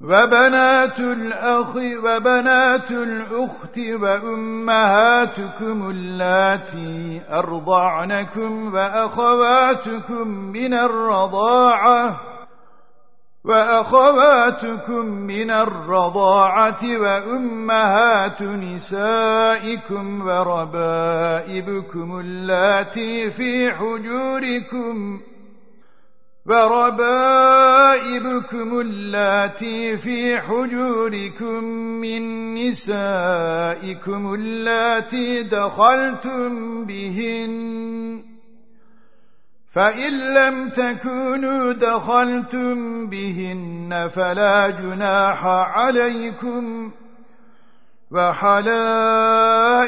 وبنات الأخ وبنات الأخت وأمهاتكم اللاتي أرضعنكم وأخواتكم من الرضاعة وأخواتكم من الرضاعة وأمهات نسائكم وربائبكم اللاتي في حجوركم وربائبكم اللاتي في حجوركم من نسائكم اللاتي دخلتم بهن فإن لم تكونوا دخلتم بهن فلا جناح عليكم وحلائل